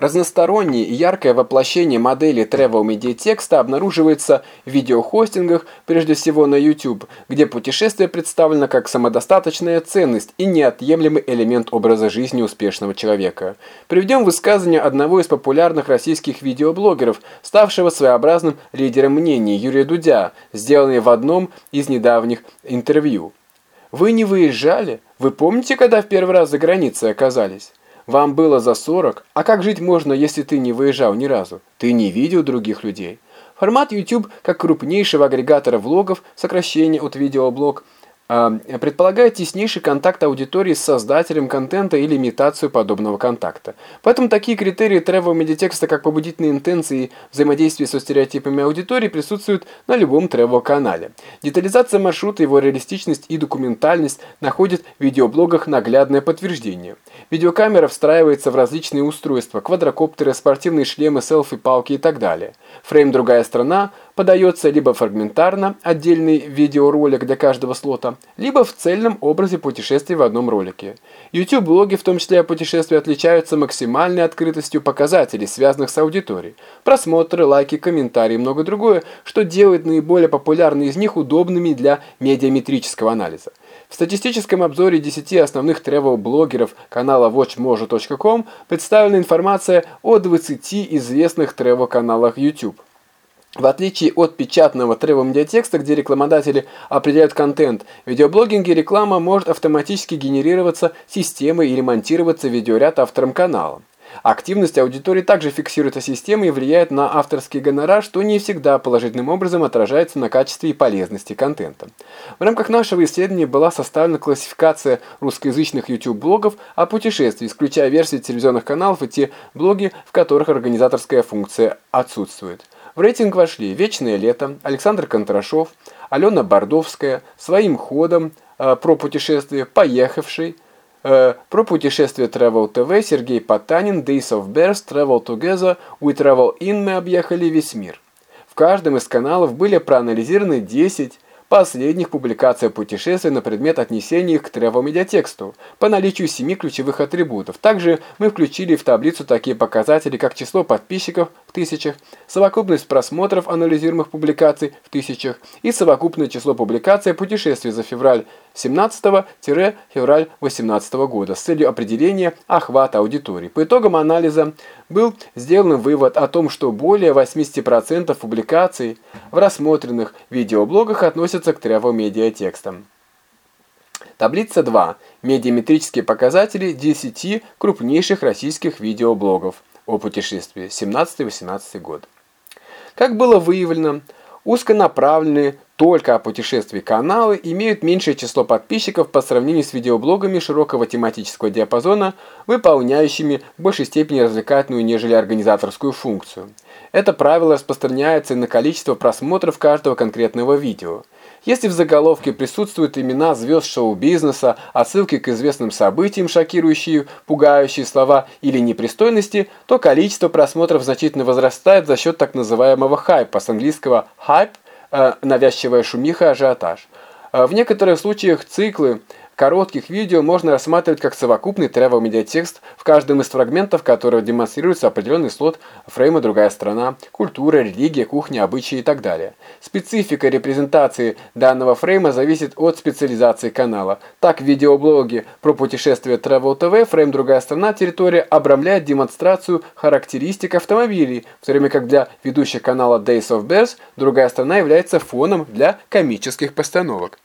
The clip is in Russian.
Разностороннее и яркое воплощение модели travel media текста обнаруживается в видеохостингах, прежде всего на YouTube, где путешествие представлено как самодостаточная ценность и неотъемлемый элемент образа жизни успешного человека. Приведем высказывание одного из популярных российских видеоблогеров, ставшего своеобразным лидером мнений Юрия Дудя, сделанное в одном из недавних интервью. Вы не выезжали? Вы помните, когда в первый раз за границей оказались? Вам было за 40, а как жить можно, если ты не выезжал ни разу? Ты не видел других людей. Формат YouTube как крупнейшего агрегатора влогов, сокращение от видеоблог – предполагает теснейший контакт аудитории с создателем контента или имитацию подобного контакта. Поэтому такие критерии travel медиатекста, как побудительные интенции и взаимодействие со стереотипами аудитории, присутствуют на любом travel канале Детализация маршрута, его реалистичность и документальность находят в видеоблогах наглядное подтверждение. Видеокамера встраивается в различные устройства, квадрокоптеры, спортивные шлемы, селфи, палки и так далее. Фрейм «Другая страна» подается либо фрагментарно, отдельный видеоролик для каждого слота, либо в цельном образе путешествий в одном ролике. YouTube-блоги, в том числе о путешествии, отличаются максимальной открытостью показателей, связанных с аудиторией. Просмотры, лайки, комментарии и много другое, что делает наиболее популярные из них удобными для медиаметрического анализа. В статистическом обзоре 10 основных тревел-блогеров канала watchmojo.com представлена информация о 20 известных тревел-каналах YouTube. В отличие от печатного тревел-медиатекста, где рекламодатели определяют контент, в видеоблогинге реклама может автоматически генерироваться системой и ремонтироваться видеоряд автором канала. Активность аудитории также фиксируется системой и влияет на авторский гонорар, что не всегда положительным образом отражается на качестве и полезности контента. В рамках нашего исследования была составлена классификация русскоязычных YouTube-блогов о путешествии, исключая версии телевизионных каналов и те блоги, в которых организаторская функция отсутствует. В рейтинг вошли «Вечное лето», Александр Контрашов, Алена Бордовская, «Своим ходом», э, про путешествие «Поехавший», э, про путешествие Travel TV, Сергей Потанин, Days of Bears, Travel Together, We Travel In, мы объехали весь мир. В каждом из каналов были проанализированы 10 Последних публикация путешествий на предмет отнесения их к travel-медиатексту по наличию семи ключевых атрибутов. Также мы включили в таблицу такие показатели, как число подписчиков в тысячах, совокупность просмотров анализируемых публикаций в тысячах и совокупное число публикаций путешествий за февраль 17-февраль 18 года с целью определения охвата аудитории. По итогам анализа был сделан вывод о том, что более 80% публикаций в рассмотренных видеоблогах относятся к travel-медиатекстам. Таблица 2. Медиаметрические показатели 10 крупнейших российских видеоблогов о путешествии 17-18 год. Как было выявлено, узконаправленные только о путешествии каналы имеют меньшее число подписчиков по сравнению с видеоблогами широкого тематического диапазона, выполняющими в большей степени развлекательную, нежели организаторскую функцию. Это правило распространяется и на количество просмотров каждого конкретного видео. Если в заголовке присутствуют имена звезд шоу-бизнеса, отсылки к известным событиям, шокирующие, пугающие слова или непристойности, то количество просмотров значительно возрастает за счет так называемого хайпа, с английского «hype» навязчивая шумиха, ажиотаж. Э, в некоторых случаях циклы коротких видео можно рассматривать как совокупный travel медиатекст, в каждом из фрагментов которого демонстрируется определенный слот фрейма «Другая страна», культура, религия, кухня, обычаи и так далее. Специфика репрезентации данного фрейма зависит от специализации канала. Так в видеоблоге про путешествие Travel TV фрейм «Другая страна» территория обрамляет демонстрацию характеристик автомобилей, в то время как для ведущих канала Days of Bears «Другая страна» является фоном для комических постановок.